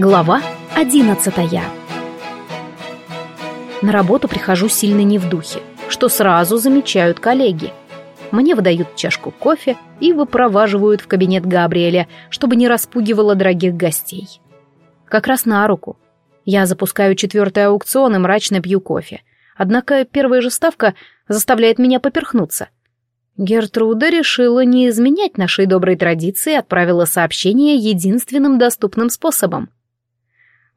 Глава одиннадцатая На работу прихожу сильно не в духе, что сразу замечают коллеги. Мне выдают чашку кофе и выпроваживают в кабинет Габриэля, чтобы не распугивало дорогих гостей. Как раз на руку. Я запускаю четвертый аукцион и мрачно пью кофе. Однако первая же ставка заставляет меня поперхнуться — Гертруда решила не изменять нашей доброй традиции и отправила сообщение единственным доступным способом.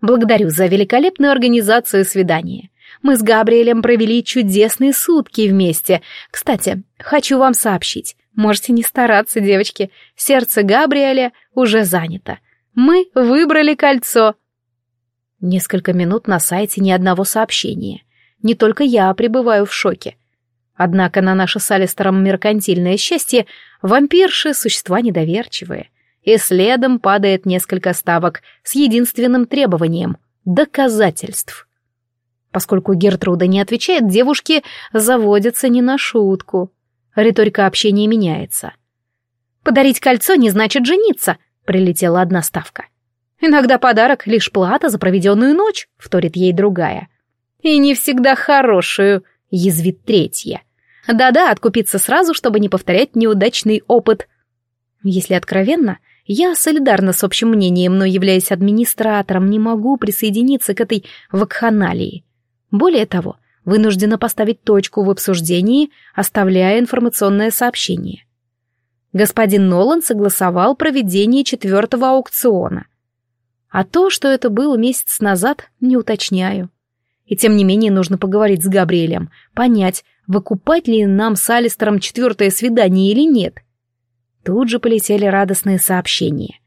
Благодарю за великолепную организацию свидания. Мы с Габриэлем провели чудесные сутки вместе. Кстати, хочу вам сообщить. Можете не стараться, девочки. Сердце Габриэля уже занято. Мы выбрали кольцо. Несколько минут на сайте ни одного сообщения. Не только я пребываю в шоке. Однако на наше с Алистером меркантильное счастье вампирши — существа недоверчивые. И следом падает несколько ставок с единственным требованием — доказательств. Поскольку Гертруда не отвечает, девушки заводятся не на шутку. Риторика общения меняется. «Подарить кольцо не значит жениться», — прилетела одна ставка. «Иногда подарок — лишь плата за проведенную ночь», — вторит ей другая. «И не всегда хорошую», язвит третья. Да-да, откупиться сразу, чтобы не повторять неудачный опыт. Если откровенно, я солидарна с общим мнением, но, являясь администратором, не могу присоединиться к этой вакханалии. Более того, вынуждена поставить точку в обсуждении, оставляя информационное сообщение. Господин Нолан согласовал проведение четвертого аукциона. А то, что это было месяц назад, не уточняю. И тем не менее нужно поговорить с Габриэлем, понять, выкупать ли нам с Алистером четвертое свидание или нет. Тут же полетели радостные сообщения.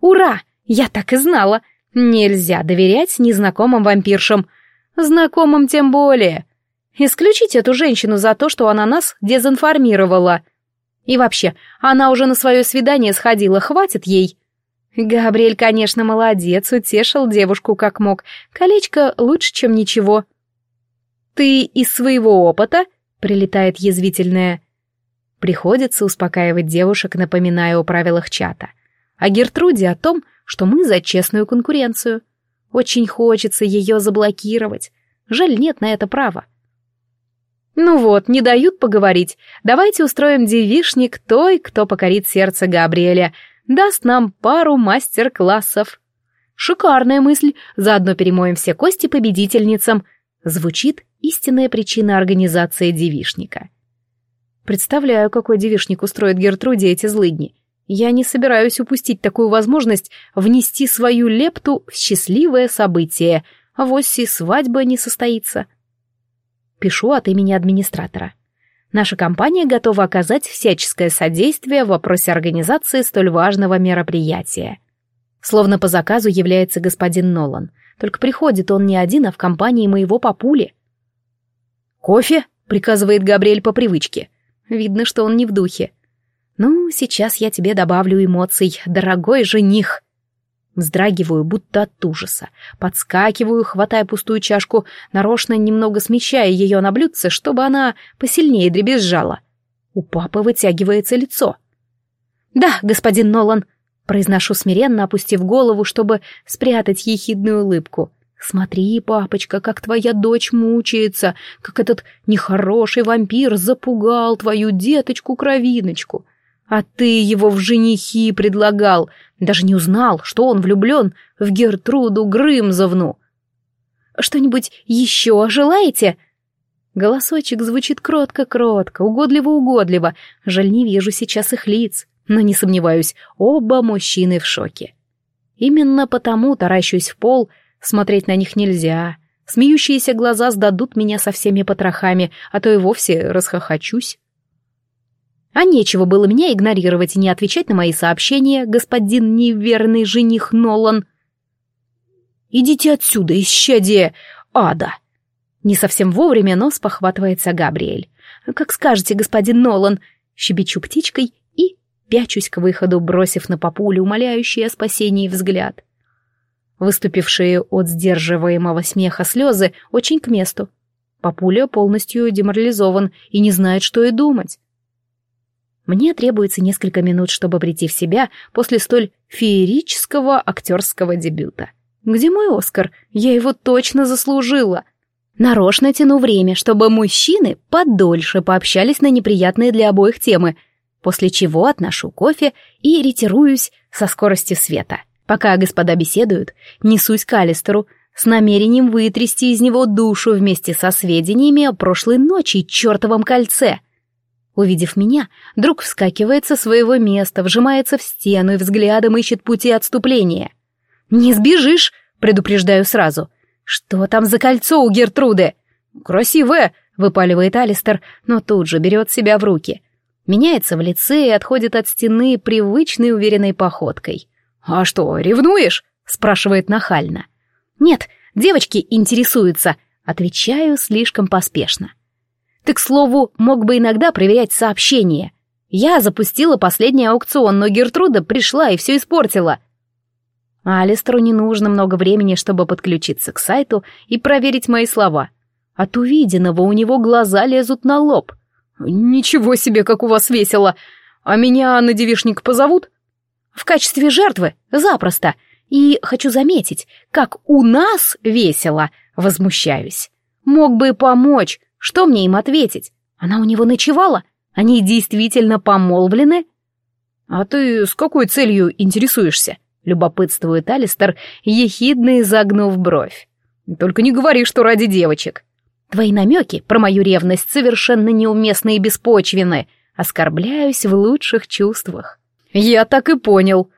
«Ура! Я так и знала! Нельзя доверять незнакомым вампиршам. Знакомым тем более. Исключить эту женщину за то, что она нас дезинформировала. И вообще, она уже на свое свидание сходила, хватит ей. Габриэль, конечно, молодец, утешил девушку как мог. Колечко лучше, чем ничего. «Ты из своего опыта?» — прилетает язвительная. Приходится успокаивать девушек, напоминая о правилах чата. А Гертруде о том, что мы за честную конкуренцию. Очень хочется ее заблокировать. Жаль, нет на это права. Ну вот, не дают поговорить. Давайте устроим девишник той, кто покорит сердце Габриэля — даст нам пару мастер-классов. Шикарная мысль, заодно перемоем все кости победительницам. Звучит истинная причина организации девишника. Представляю, какой девишник устроит Гертруде эти злыдни. Я не собираюсь упустить такую возможность внести свою лепту в счастливое событие, а и свадьба не состоится. Пишу от имени администратора. Наша компания готова оказать всяческое содействие в вопросе организации столь важного мероприятия. Словно по заказу является господин Нолан. Только приходит он не один, а в компании моего папули. «Кофе?» — приказывает Габриэль по привычке. Видно, что он не в духе. «Ну, сейчас я тебе добавлю эмоций, дорогой жених!» Вздрагиваю, будто от ужаса. Подскакиваю, хватая пустую чашку, нарочно немного смещая ее на блюдце, чтобы она посильнее дребезжала. У папы вытягивается лицо. «Да, господин Нолан», — произношу смиренно, опустив голову, чтобы спрятать ехидную улыбку. «Смотри, папочка, как твоя дочь мучается, как этот нехороший вампир запугал твою деточку-кровиночку. А ты его в женихи предлагал, даже не узнал, что он влюблен в Гертруду Грымзовну. «Что-нибудь еще желаете?» Голосочек звучит кротко-кротко, угодливо-угодливо. Жаль, не вижу сейчас их лиц, но не сомневаюсь, оба мужчины в шоке. Именно потому таращусь в пол, смотреть на них нельзя. Смеющиеся глаза сдадут меня со всеми потрохами, а то и вовсе расхохочусь. А нечего было меня игнорировать и не отвечать на мои сообщения, господин неверный жених Нолан. «Идите отсюда, исчадие ада!» Не совсем вовремя, но спохватывается Габриэль. «Как скажете, господин Нолан!» Щебечу птичкой и пячусь к выходу, бросив на папулю умоляющий о спасении взгляд. Выступившие от сдерживаемого смеха слезы очень к месту. Папуля полностью деморализован и не знает, что и думать. Мне требуется несколько минут, чтобы прийти в себя после столь феерического актерского дебюта. Где мой Оскар? Я его точно заслужила. Нарочно тяну время, чтобы мужчины подольше пообщались на неприятные для обоих темы, после чего отношу кофе и ретируюсь со скоростью света. Пока господа беседуют, несусь к Алистеру с намерением вытрясти из него душу вместе со сведениями о прошлой ночи и чертовом кольце. Увидев меня, друг вскакивает со своего места, вжимается в стену и взглядом ищет пути отступления. «Не сбежишь!» — предупреждаю сразу — «Что там за кольцо у Гертруды?» «Красивое!» — выпаливает Алистер, но тут же берет себя в руки. Меняется в лице и отходит от стены привычной уверенной походкой. «А что, ревнуешь?» — спрашивает нахально. «Нет, девочки интересуются», — отвечаю слишком поспешно. «Ты, к слову, мог бы иногда проверять сообщения. Я запустила последний аукцион, но Гертруда пришла и все испортила. А Алистеру не нужно много времени, чтобы подключиться к сайту и проверить мои слова. От увиденного у него глаза лезут на лоб. «Ничего себе, как у вас весело! А меня на девишник позовут?» «В качестве жертвы? Запросто. И хочу заметить, как у нас весело!» Возмущаюсь. «Мог бы помочь. Что мне им ответить? Она у него ночевала? Они действительно помолвлены?» «А ты с какой целью интересуешься?» — любопытствует Алистер, ехидно изогнув бровь. «Только не говори, что ради девочек». «Твои намеки про мою ревность совершенно неуместны и беспочвены. Оскорбляюсь в лучших чувствах». «Я так и понял».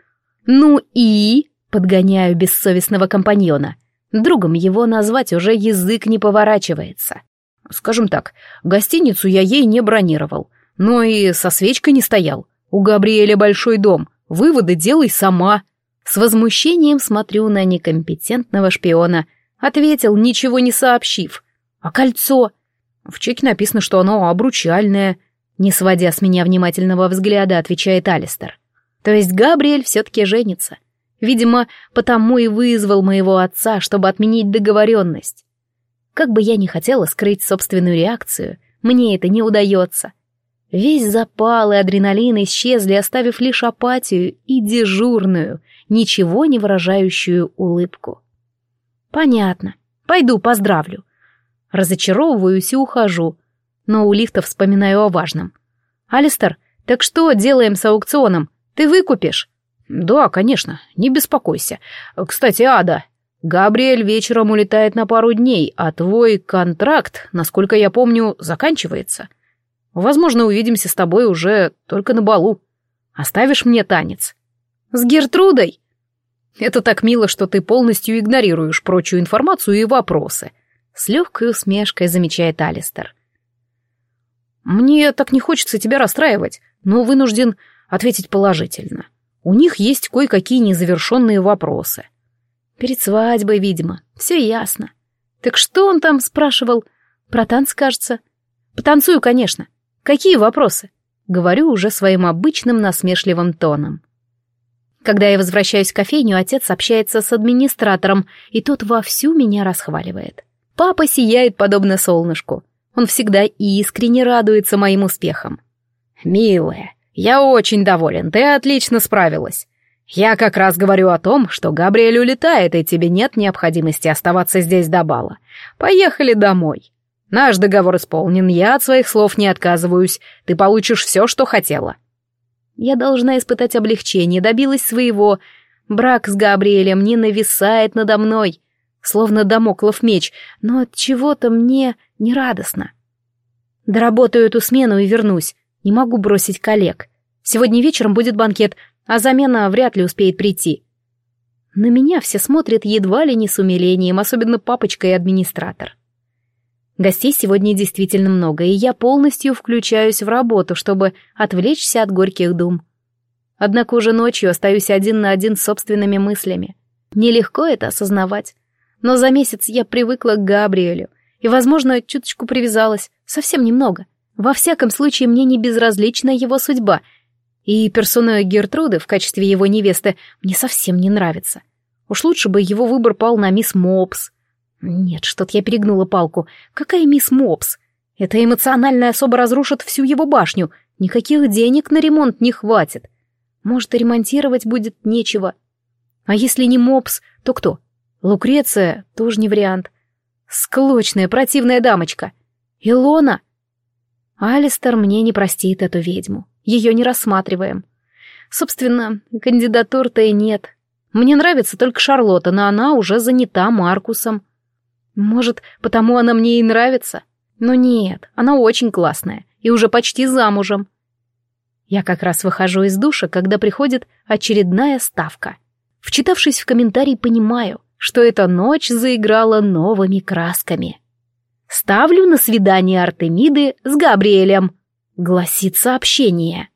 «Ну и...» — подгоняю бессовестного компаньона. Другом его назвать уже язык не поворачивается. Скажем так, гостиницу я ей не бронировал, но и со свечкой не стоял. У Габриэля большой дом, выводы делай сама. С возмущением смотрю на некомпетентного шпиона. Ответил, ничего не сообщив. А кольцо? В чеке написано, что оно обручальное. Не сводя с меня внимательного взгляда, отвечает Алистер. То есть Габриэль все-таки женится. Видимо, потому и вызвал моего отца, чтобы отменить договоренность. Как бы я ни хотела скрыть собственную реакцию, мне это не удается. Весь запал и адреналин исчезли, оставив лишь апатию и дежурную, ничего не выражающую улыбку. Понятно. Пойду поздравлю. Разочаровываюсь и ухожу, но у лифта вспоминаю о важном. Алистер, так что делаем с аукционом? Ты выкупишь? Да, конечно, не беспокойся. Кстати, Ада, Габриэль вечером улетает на пару дней, а твой контракт, насколько я помню, заканчивается. Возможно, увидимся с тобой уже только на балу. Оставишь мне танец? С Гертрудой? Это так мило, что ты полностью игнорируешь прочую информацию и вопросы. С легкой усмешкой замечает Алистер. Мне так не хочется тебя расстраивать, но вынужден ответить положительно. У них есть кое-какие незавершенные вопросы. Перед свадьбой, видимо, все ясно. Так что он там спрашивал? Про танц, кажется. Потанцую, конечно. Какие вопросы? Говорю уже своим обычным насмешливым тоном. Когда я возвращаюсь в кофейню, отец общается с администратором, и тот вовсю меня расхваливает. Папа сияет подобно солнышку. Он всегда искренне радуется моим успехам. «Милая, я очень доволен, ты отлично справилась. Я как раз говорю о том, что Габриэль улетает, и тебе нет необходимости оставаться здесь до бала. Поехали домой. Наш договор исполнен, я от своих слов не отказываюсь, ты получишь все, что хотела». Я должна испытать облегчение, добилась своего. Брак с Габриэлем не нависает надо мной, словно домоклов меч, но от чего-то мне не радостно. Доработаю эту смену и вернусь. Не могу бросить коллег. Сегодня вечером будет банкет, а замена вряд ли успеет прийти. На меня все смотрят едва ли не с умилением, особенно папочка и администратор. Гостей сегодня действительно много, и я полностью включаюсь в работу, чтобы отвлечься от горьких дум. Однако уже ночью остаюсь один на один с собственными мыслями. Нелегко это осознавать. Но за месяц я привыкла к Габриэлю, и, возможно, чуточку привязалась, совсем немного. Во всяком случае, мне не безразлична его судьба, и персона Гертруды в качестве его невесты мне совсем не нравится. Уж лучше бы его выбор пал на мисс Мопс — нет, что-то я перегнула палку. Какая мисс Мопс? Эта эмоциональная особо разрушит всю его башню. Никаких денег на ремонт не хватит. Может, и ремонтировать будет нечего. А если не Мопс, то кто? Лукреция тоже не вариант. Склочная, противная дамочка. Илона? Алистер мне не простит эту ведьму. Ее не рассматриваем. Собственно, кандидатур-то и нет. Мне нравится только Шарлотта, но она уже занята Маркусом. Может, потому она мне и нравится? Но нет, она очень классная и уже почти замужем. Я как раз выхожу из душа, когда приходит очередная ставка. Вчитавшись в комментарий, понимаю, что эта ночь заиграла новыми красками. «Ставлю на свидание Артемиды с Габриэлем», — гласит сообщение.